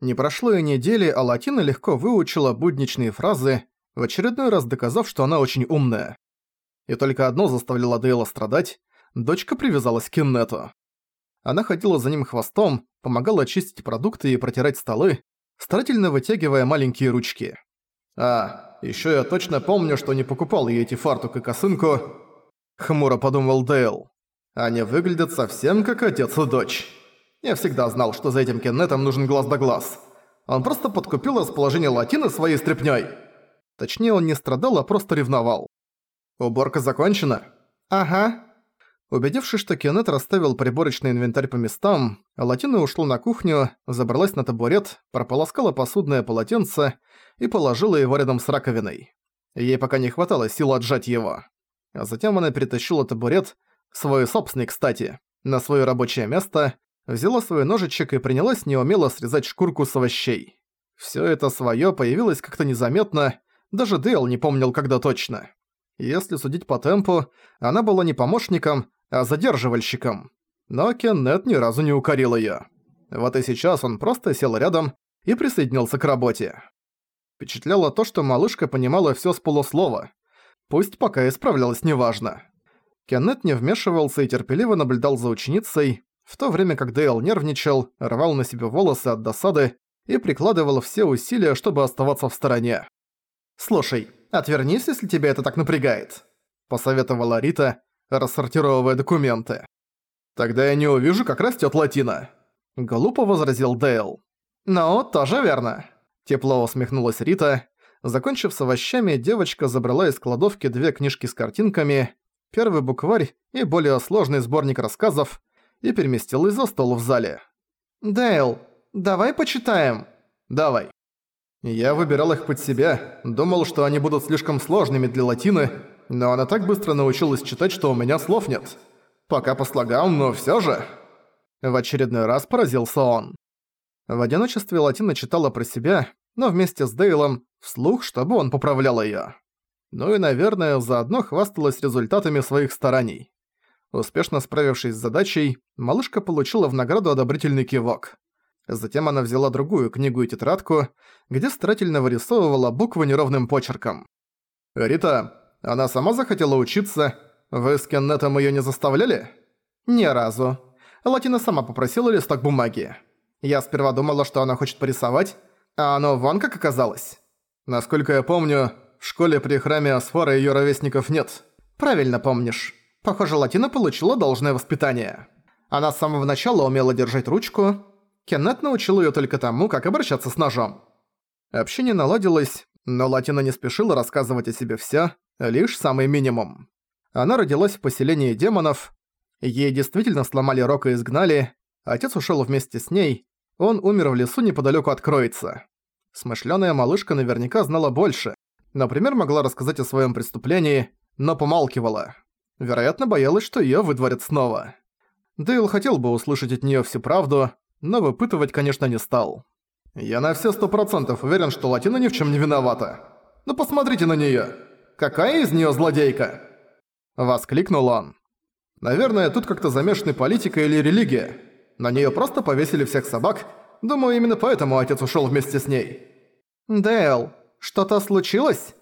Не прошло и недели, а Латина легко выучила будничные фразы, в очередной раз доказав, что она очень умная. И только одно заставляло Дейла страдать – дочка привязалась к Кеннету. Она ходила за ним хвостом, помогала чистить продукты и протирать столы, старательно вытягивая маленькие ручки. «А, ещё я точно помню, что не покупал ей эти фартук и косынку», – хмуро подумал Дейл. «Они выглядят совсем как отец и дочь». Я всегда знал, что за этим Кеннетом нужен глаз да глаз. Он просто подкупил расположение Латины своей стряпнёй. Точнее, он не страдал, а просто ревновал. «Уборка закончена?» «Ага». Убедившись, что Кеннет расставил приборочный инвентарь по местам, Латина ушла на кухню, забралась на табурет, прополоскала посудное полотенце и положила его рядом с раковиной. Ей пока не хватало сил отжать его. А затем она перетащила табурет, свой собственный, кстати, на своё рабочее место взяла свой ножичек и принялась неумело срезать шкурку с овощей. Всё это своё появилось как-то незаметно, даже Дейл не помнил, когда точно. Если судить по темпу, она была не помощником, а задерживальщиком. Но Кеннет ни разу не укорил её. Вот и сейчас он просто сел рядом и присоединился к работе. Впечатляло то, что малышка понимала всё с полуслова. Пусть пока исправлялась неважно. Кеннет не вмешивался и терпеливо наблюдал за ученицей, в то время как Дейл нервничал, рвал на себе волосы от досады и прикладывал все усилия, чтобы оставаться в стороне. «Слушай, отвернись, если тебя это так напрягает», – посоветовала Рита, рассортировывая документы. «Тогда я не увижу, как растет латина», – глупо возразил Дейл. «Ну, тоже верно», – тепло усмехнулась Рита. Закончив с овощами, девочка забрала из кладовки две книжки с картинками, первый букварь и более сложный сборник рассказов, и переместилась за стол в зале. «Дейл, давай почитаем». «Давай». Я выбирал их под себя, думал, что они будут слишком сложными для латины, но она так быстро научилась читать, что у меня слов нет. Пока по слогам, но всё же. В очередной раз поразился он. В одиночестве Латина читала про себя, но вместе с Дейлом вслух, чтобы он поправлял её. Ну и, наверное, заодно хвасталась результатами своих стараний. Успешно справившись с задачей, малышка получила в награду одобрительный кивок. Затем она взяла другую книгу и тетрадку, где старательно вырисовывала буквы неровным почерком. «Рита, она сама захотела учиться? Вы с Кеннетом её не заставляли?» «Ни разу. Латина сама попросила листок бумаги. Я сперва думала, что она хочет порисовать, а оно вон как оказалось. Насколько я помню, в школе при храме Асфора её ровесников нет. Правильно помнишь. Похоже, Латина получила должное воспитание. Она с самого начала умела держать ручку. Кеннет научил её только тому, как обращаться с ножом. Общение наладилось, но Латина не спешила рассказывать о себе всё, лишь самый минимум. Она родилась в поселении демонов. Ей действительно сломали рог и изгнали. Отец ушёл вместе с ней. Он умер в лесу неподалёку от Кроица. Смышлёная малышка наверняка знала больше. Например, могла рассказать о своём преступлении, но помалкивала. Вероятно, боялась, что её выдворят снова. Дейл хотел бы услышать от неё всю правду, но выпытывать, конечно, не стал. «Я на все сто процентов уверен, что Латина ни в чём не виновата. Ну посмотрите на неё. Какая из неё злодейка?» Воскликнул он. «Наверное, тут как-то замешаны политика или религия. На неё просто повесили всех собак. Думаю, именно поэтому отец ушёл вместе с ней». «Дейл, что-то случилось?»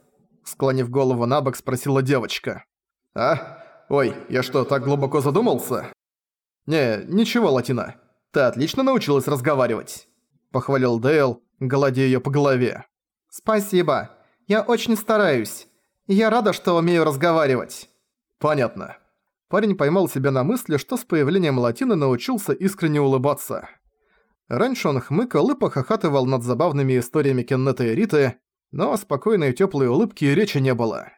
Склонив голову на бок, спросила девочка. «А? Ой, я что, так глубоко задумался? Не, ничего, Латина. Ты отлично научилась разговаривать. Похвалил Дейл, гладя её по голове. Спасибо. Я очень стараюсь. Я рада, что умею разговаривать. Понятно. Парень поймал себя на мысли, что с появлением Латины научился искренне улыбаться. Раньше он хмыкал и похохатывал над забавными историями Кеннета и Риты, но спокойной тёплой улыбке и речи не было.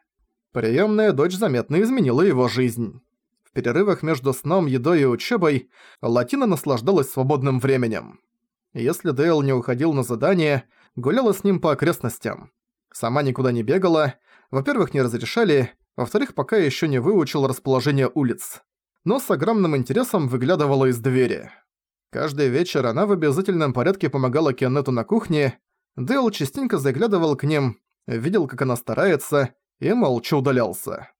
Приемная дочь заметно изменила его жизнь. В перерывах между сном, едой и учебой Латина наслаждалась свободным временем. Если Дейл не уходил на задание, гуляла с ним по окрестностям. Сама никуда не бегала, во-первых, не разрешали, во-вторых, пока еще не выучил расположение улиц. Но с огромным интересом выглядывала из двери. Каждый вечер она в обязательном порядке помогала Кеннету на кухне, Дейл частенько заглядывал к ним, видел, как она старается, и молча удалялся.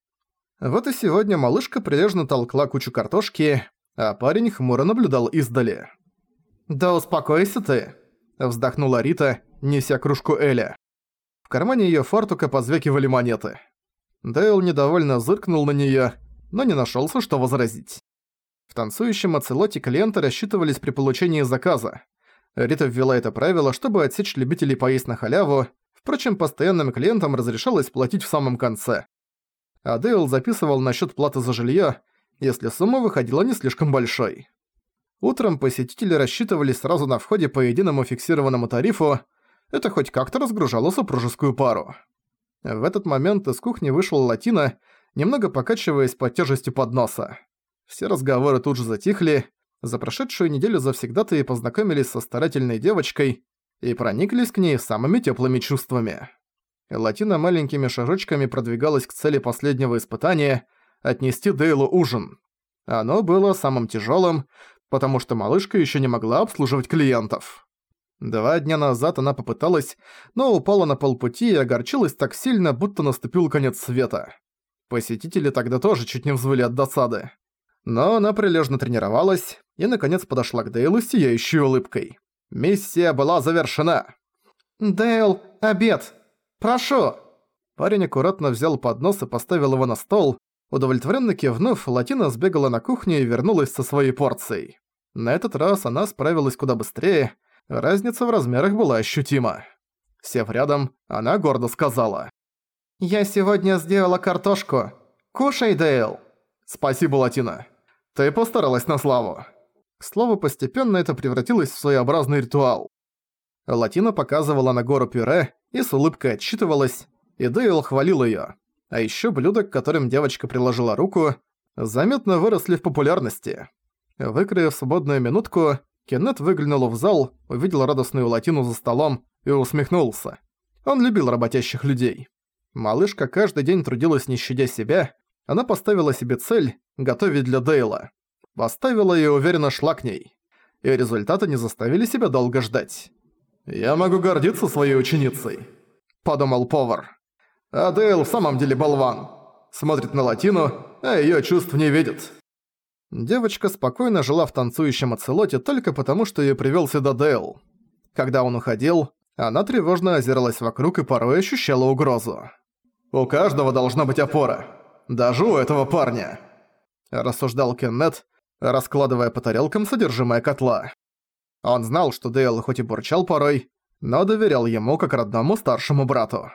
Вот и сегодня малышка прилежно толкла кучу картошки, а парень хмуро наблюдал издали. «Да успокойся ты. Вздохнула Рита, неся кружку Эля. В кармане её фартука позвякивали монеты. Дейл недовольно зыркнул на неё, но не нашёлся, что возразить. В танцующем оцелоте клиенты рассчитывались при получении заказа. Рита ввела это правило, чтобы отсечь любителей поесть на халяву, впрочем, постоянным клиентам разрешалось платить в самом конце. А записывал на счёт платы за жильё, если сумма выходила не слишком большой. Утром посетители рассчитывались сразу на входе по единому фиксированному тарифу, это хоть как-то разгружало супружескую пару. В этот момент из кухни вышел Латина, немного покачиваясь под тяжестью подноса. Все разговоры тут же затихли, за прошедшую неделю завсегдатые познакомились со старательной девочкой и прониклись к ней самыми теплыми чувствами. Латина маленькими шажочками продвигалась к цели последнего испытания – отнести Дейлу ужин. Оно было самым тяжелым, потому что малышка еще не могла обслуживать клиентов. Два дня назад она попыталась, но упала на полпути и огорчилась так сильно, будто наступил конец света. Посетители тогда тоже чуть не взвыли от досады. Но она прилежно тренировалась и, наконец, подошла к Дейлу с сияющей улыбкой. Миссия была завершена. «Дейл, обед! Прошу!» Парень аккуратно взял поднос и поставил его на стол, Удовлетворенно кивнув, Латина сбегала на кухню и вернулась со своей порцией. На этот раз она справилась куда быстрее, разница в размерах была ощутима. Сев рядом, она гордо сказала. «Я сегодня сделала картошку. Кушай, Дейл!» «Спасибо, Латина. Ты постаралась на славу». К слову, постепенно это превратилось в своеобразный ритуал. Латина показывала на гору пюре и с улыбкой отчитывалась, и Дейл хвалил её. А ещё блюда, к которым девочка приложила руку, заметно выросли в популярности. Выкроив свободную минутку, Кеннет выглянул в зал, увидел радостную латину за столом и усмехнулся. Он любил работящих людей. Малышка каждый день трудилась не щадя себя, она поставила себе цель – готовить для Дейла. Поставила и уверенно шла к ней. И результаты не заставили себя долго ждать. «Я могу гордиться своей ученицей», – подумал повар. А Дейл в самом деле болван. Смотрит на Латину, а её чувств не видит. Девочка спокойно жила в танцующем оцелоте только потому, что её привёл сюда Дейл. Когда он уходил, она тревожно озиралась вокруг и порой ощущала угрозу. «У каждого должна быть опора. Даже у этого парня», – рассуждал Кеннет, раскладывая по тарелкам содержимое котла. Он знал, что Дейл хоть и бурчал порой, но доверял ему как родному старшему брату.